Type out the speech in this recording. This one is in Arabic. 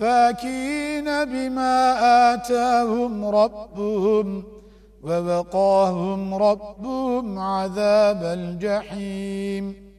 فاكين بما آتاهم ربهم ووقاهم ربهم عذاب الجحيم.